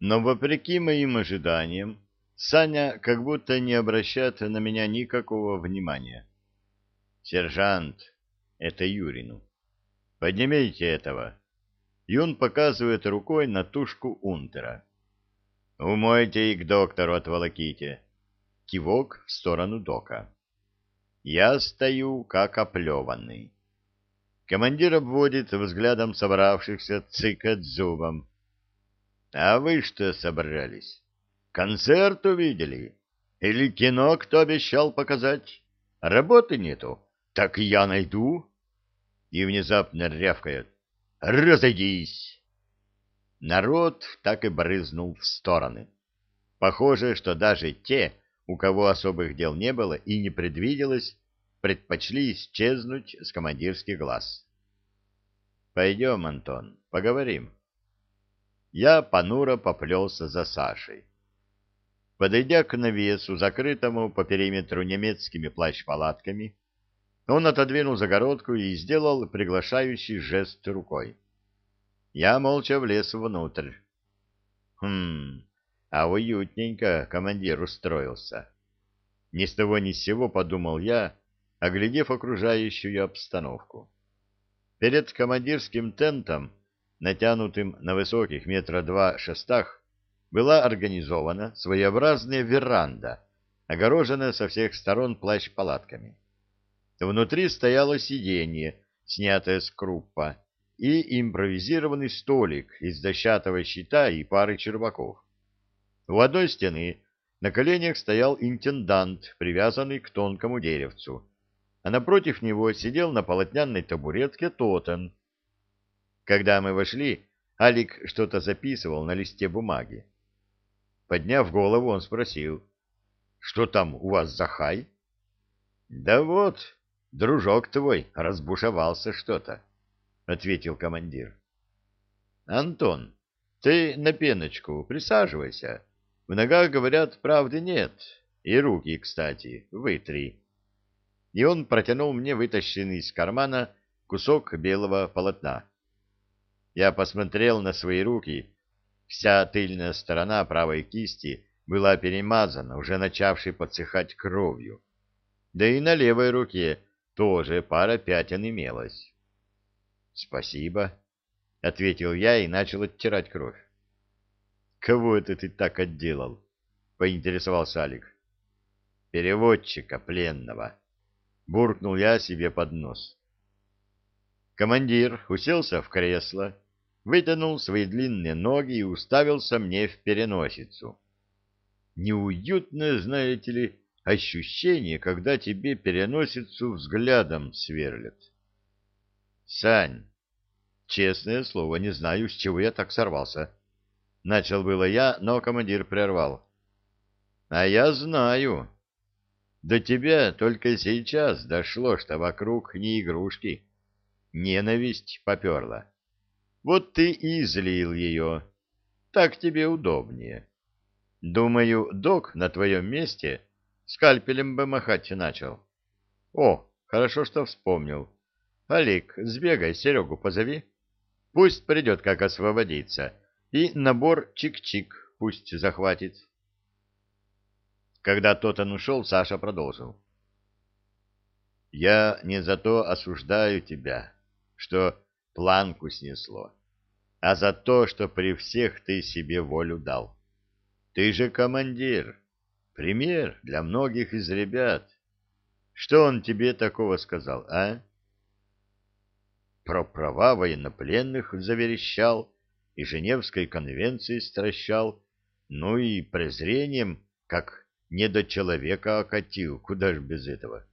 Но, вопреки моим ожиданиям, Саня как будто не обращает на меня никакого внимания. «Сержант, это Юрину. Поднимите этого». Он показывает рукой на тушку Унтера. «Умойте и к доктору отволоките». Кивок в сторону дока. Я стою, как оплеванный. Командир обводит взглядом собравшихся, цыкает зубом. — А вы что собрались? Концерт увидели? Или кино кто обещал показать? Работы нету? Так я найду. И внезапно рявкает. — Разойдись! Народ так и брызнул в стороны. Похоже, что даже те, у кого особых дел не было и не предвиделось, предпочли исчезнуть с командирских глаз. «Пойдем, Антон, поговорим». Я понуро поплелся за Сашей. Подойдя к навесу, закрытому по периметру немецкими плащ-палатками, он отодвинул загородку и сделал приглашающий жест рукой. Я молча влез внутрь. Хм, а уютненько командир устроился. Ни с того ни с сего подумал я, оглядев окружающую обстановку. Перед командирским тентом, натянутым на высоких метра два шестах, была организована своеобразная веранда, огороженная со всех сторон плащ-палатками. Внутри стояло сиденье, снятое с круппа, и импровизированный столик из дощатого щита и пары черваков. У одной стены на коленях стоял интендант, привязанный к тонкому деревцу, а напротив него сидел на полотняной табуретке Тотен. Когда мы вошли, Алик что-то записывал на листе бумаги. Подняв голову, он спросил, «Что там у вас за хай?» «Да вот, дружок твой разбушевался что-то», — ответил командир. «Антон, ты на пеночку присаживайся. В ногах, говорят, правды нет. И руки, кстати, вытри» и он протянул мне вытащенный из кармана кусок белого полотна. Я посмотрел на свои руки. Вся тыльная сторона правой кисти была перемазана, уже начавшей подсыхать кровью. Да и на левой руке тоже пара пятен имелась. — Спасибо, — ответил я и начал оттирать кровь. — Кого это ты так отделал? — поинтересовался Алик. — Переводчика пленного. — буркнул я себе под нос. Командир уселся в кресло, вытянул свои длинные ноги и уставился мне в переносицу. Неуютное, знаете ли, ощущение, когда тебе переносицу взглядом сверлят. Сань, честное слово, не знаю, с чего я так сорвался. Начал было я, но командир прервал. А я знаю, до тебя только сейчас дошло, что вокруг не игрушки. Ненависть поперла. Вот ты и излил ее. Так тебе удобнее. Думаю, док на твоем месте скальпелем бы махать начал. О, хорошо, что вспомнил. Олег, сбегай, Серегу позови. Пусть придет, как освободиться. И набор чик-чик пусть захватит. Когда тот он ушел, Саша продолжил. «Я не за то осуждаю тебя, что планку снесло, а за то, что при всех ты себе волю дал. Ты же командир, пример для многих из ребят. Что он тебе такого сказал, а?» Про права военнопленных заверещал и Женевской конвенции стращал, ну и презрением, как не до человека окатил, куда ж без этого.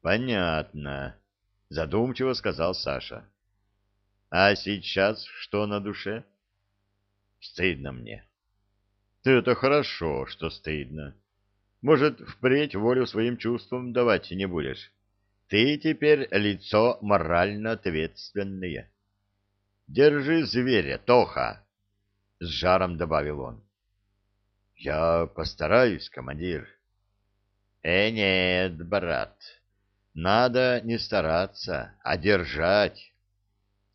Понятно, задумчиво сказал Саша. А сейчас что на душе? Стыдно мне. Это хорошо, что стыдно. Может, впредь волю своим чувствам давать не будешь. Ты теперь лицо морально ответственное. Держи зверя, Тоха, с жаром добавил он. Я постараюсь, командир. Э, нет, брат, надо не стараться, а держать.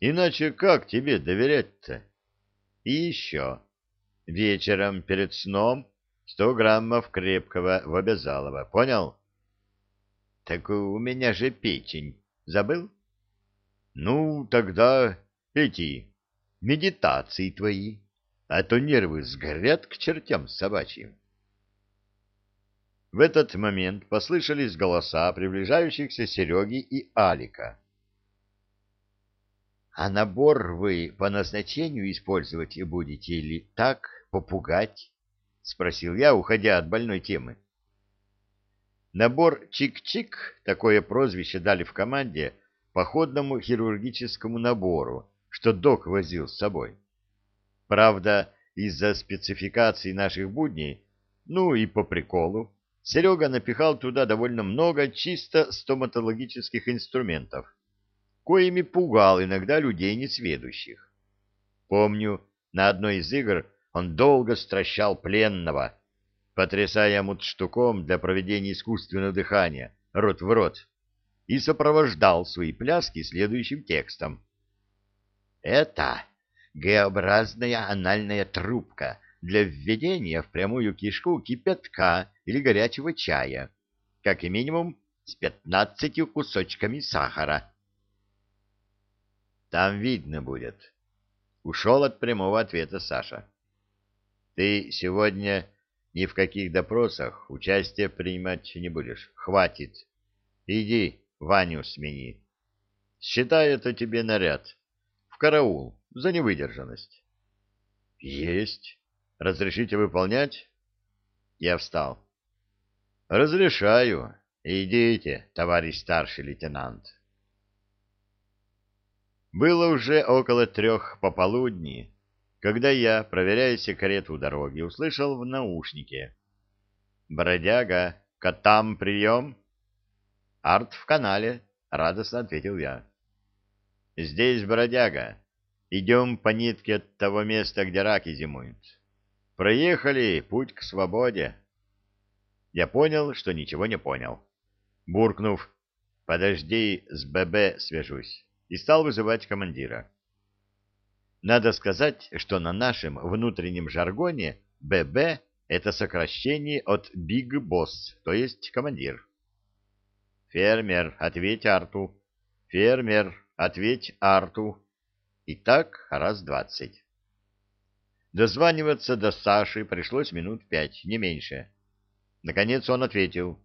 Иначе как тебе доверять-то? И еще. вечером перед сном сто граммов крепкого в обязалово. Понял? Так у меня же печень. Забыл? Ну, тогда эти медитации твои, а то нервы сгорят к чертям собачьим. В этот момент послышались голоса приближающихся Сереги и Алика. — А набор вы по назначению использовать будете или так, попугать? — спросил я, уходя от больной темы. Набор «Чик-Чик» такое прозвище дали в команде походному хирургическому набору, что док возил с собой. Правда, из-за спецификации наших будней, ну и по приколу, Серега напихал туда довольно много чисто стоматологических инструментов, коими пугал иногда людей несведущих. Помню, на одной из игр он долго стращал пленного, потрясая мудштуком для проведения искусственного дыхания, рот в рот, и сопровождал свои пляски следующим текстом. «Это Г-образная анальная трубка для введения в прямую кишку кипятка или горячего чая, как и минимум с пятнадцатью кусочками сахара. Там видно будет. Ушел от прямого ответа Саша. Ты сегодня ни в каких допросах участие принимать не будешь. Хватит. Иди Ваню смени. Считай это тебе наряд. В караул за невыдержанность. Есть. Разрешите выполнять? Я встал. Разрешаю. Идите, товарищ старший лейтенант. Было уже около трех пополудни, когда я, проверяя секрет у дороги, услышал в наушнике. «Бродяга, котам прием!» «Арт в канале», — радостно ответил я. «Здесь бродяга. Идем по нитке от того места, где раки зимуют. Проехали, путь к свободе. Я понял, что ничего не понял. Буркнув, подожди, с ББ свяжусь, и стал вызывать командира. Надо сказать, что на нашем внутреннем жаргоне ББ — это сокращение от Big Boss, то есть командир. Фермер, ответь Арту. Фермер, ответь Арту. И так раз двадцать. Дозваниваться до Саши пришлось минут пять, не меньше. Наконец он ответил.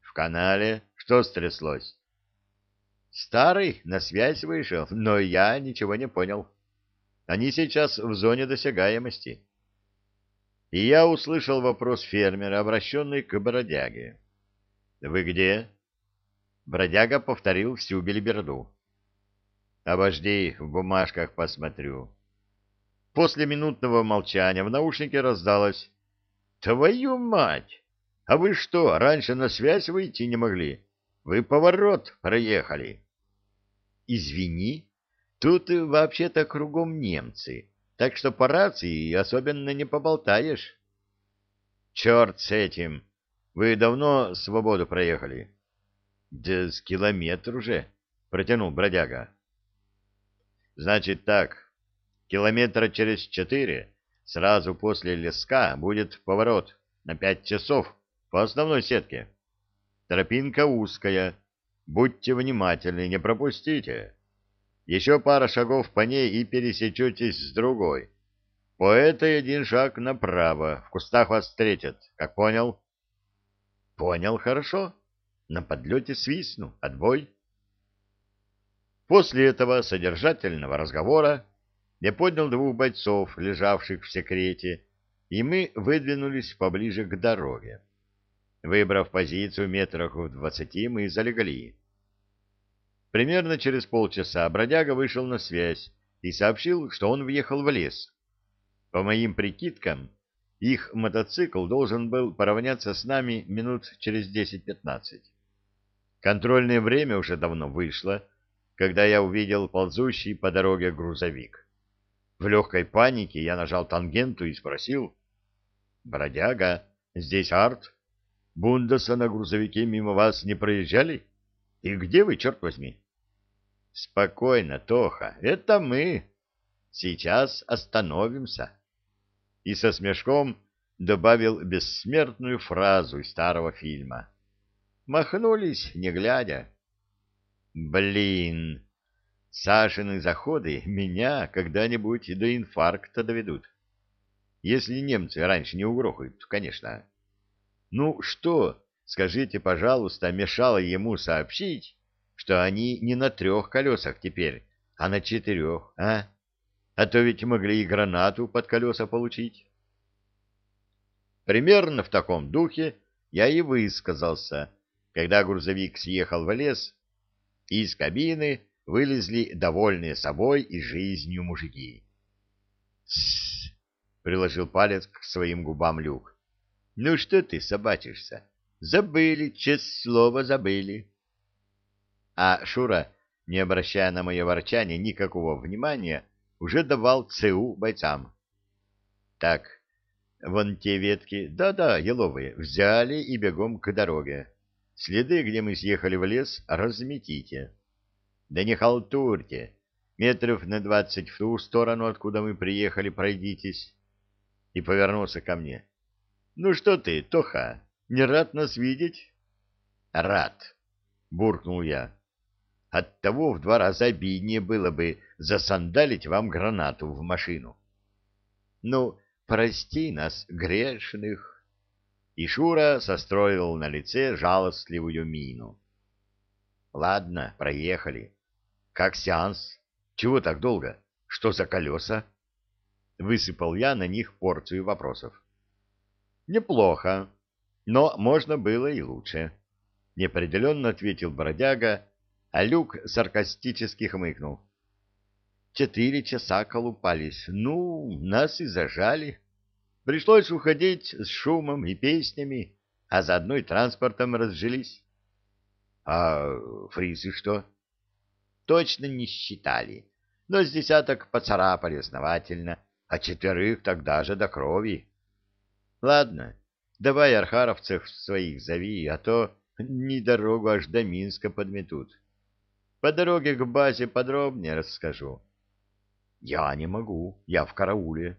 В канале что стряслось? Старый на связь вышел, но я ничего не понял. Они сейчас в зоне досягаемости. И я услышал вопрос фермера, обращенный к бродяге. «Вы где?» Бродяга повторил всю белиберду. Обожди, в бумажках посмотрю. После минутного молчания в наушнике раздалось. Твою мать! А вы что, раньше на связь выйти не могли? Вы поворот проехали. Извини, тут вообще-то кругом немцы, так что по рации особенно не поболтаешь. Черт с этим! Вы давно свободу проехали? Да с километр уже, протянул бродяга. Значит так, километра через четыре, сразу после леска, будет поворот на пять часов по основной сетке. Тропинка узкая, будьте внимательны, не пропустите. Еще пара шагов по ней и пересечетесь с другой. По этой один шаг направо, в кустах вас встретят, как понял? Понял, хорошо. На подлете свистну, отбой. После этого содержательного разговора я поднял двух бойцов, лежавших в секрете, и мы выдвинулись поближе к дороге. Выбрав позицию метрах в двадцати, мы залегли. Примерно через полчаса бродяга вышел на связь и сообщил, что он въехал в лес. По моим прикидкам, их мотоцикл должен был поравняться с нами минут через десять-пятнадцать. Контрольное время уже давно вышло, когда я увидел ползущий по дороге грузовик. В легкой панике я нажал тангенту и спросил. «Бродяга, здесь арт? Бундаса на грузовике мимо вас не проезжали? И где вы, черт возьми?» «Спокойно, Тоха, это мы. Сейчас остановимся». и со смешком добавил бессмертную фразу из старого фильма. Махнулись, не глядя. Блин, Сашины заходы меня когда-нибудь до инфаркта доведут. Если немцы раньше не угрохают, конечно. Ну что, скажите, пожалуйста, мешало ему сообщить, что они не на трех колесах теперь, а на четырех, а? А то ведь могли и гранату под колеса получить. Примерно в таком духе я и высказался, когда грузовик съехал в лес, и из кабины вылезли довольные собой и жизнью мужики. Приложил палец к своим губам Люк. «Ну что ты собачишься? Забыли, честное слово, забыли!» А Шура, не обращая на мое ворчание никакого внимания, уже давал ЦУ бойцам. «Так, вон те ветки, да-да, еловые, взяли и бегом к дороге. Следы, где мы съехали в лес, разметите». Да не халтурьте. Метров на двадцать в ту сторону, откуда мы приехали, пройдитесь. И повернулся ко мне. Ну что ты, Тоха, не рад нас видеть? Рад, буркнул я. Оттого в два раза обиднее было бы засандалить вам гранату в машину. Ну, прости нас, грешных. И Шура состроил на лице жалостливую мину. Ладно, проехали. Как сеанс? Чего так долго? Что за колеса? Высыпал я на них порцию вопросов. Неплохо, но можно было и лучше. Неопределенно ответил бродяга, а Люк саркастически хмыкнул. Четыре часа колупались. Ну, нас и зажали. Пришлось уходить с шумом и песнями, а заодно и транспортом разжились. — А фризы что? — точно не считали, но с десяток поцарапали основательно, а четверых тогда же до крови. Ладно, давай архаровцев своих зови, а то не дорогу аж до Минска подметут. По дороге к базе подробнее расскажу. Я не могу, я в карауле.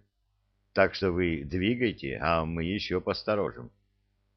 Так что вы двигайте, а мы еще посторожим.